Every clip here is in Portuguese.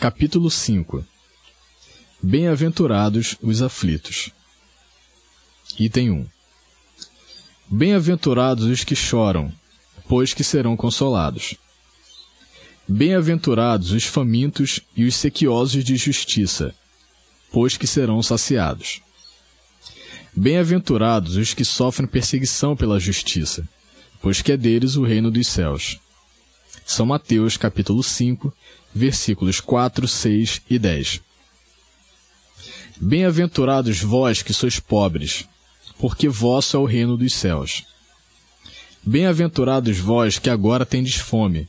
Capítulo 5 Bem-aventurados os aflitos. Item 1 Bem-aventurados os que choram, pois que serão consolados. Bem-aventurados os famintos e os sequiosos de justiça, pois que serão saciados. Bem-aventurados os que sofrem perseguição pela justiça, pois que é deles o reino dos céus. São Mateus capítulo 5, versículos 4, 6 e 10. Bem-aventurados vós que sois pobres, porque vosso é o reino dos céus. Bem-aventurados vós que agora tendes fome,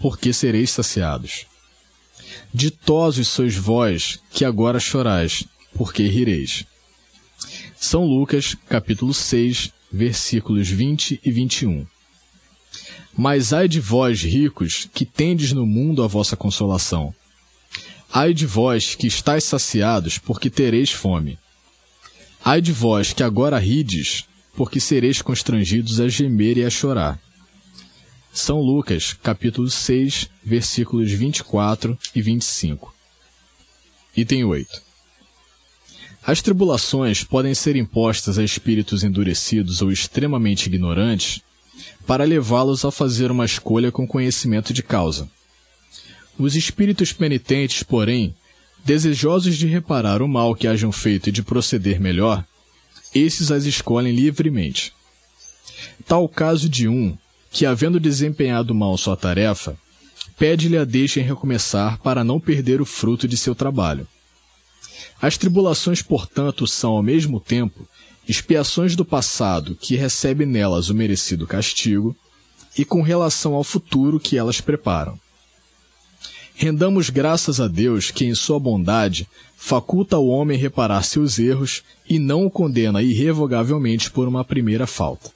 porque sereis saciados. Ditosos sois vós que agora chorais, porque rireis. São Lucas, capítulo 6, versículos 20 e 21. Mas ai de vós, ricos, que tendes no mundo a vossa consolação. Ai de vós que estáis saciados, porque tereis fome. Ai de vós que agora rides, porque sereis constrangidos a gemer e a chorar. São Lucas, capítulo 6, versículos 24 e 25. Item 8. As tribulações podem ser impostas a espíritos endurecidos ou extremamente ignorantes para levá-los a fazer uma escolha com conhecimento de causa. Os espíritos penitentes, porém, desejosos de reparar o mal que hajam feito e de proceder melhor, esses as escolhem livremente. Tal caso de um, que havendo desempenhado mal sua tarefa, pede-lhe a deixem recomeçar para não perder o fruto de seu trabalho. As tribulações, portanto, são, ao mesmo tempo, expiações do passado que recebe nelas o merecido castigo, e com relação ao futuro que elas preparam. Rendamos graças a Deus que, em sua bondade, faculta ao homem reparar seus erros e não o condena irrevogavelmente por uma primeira falta.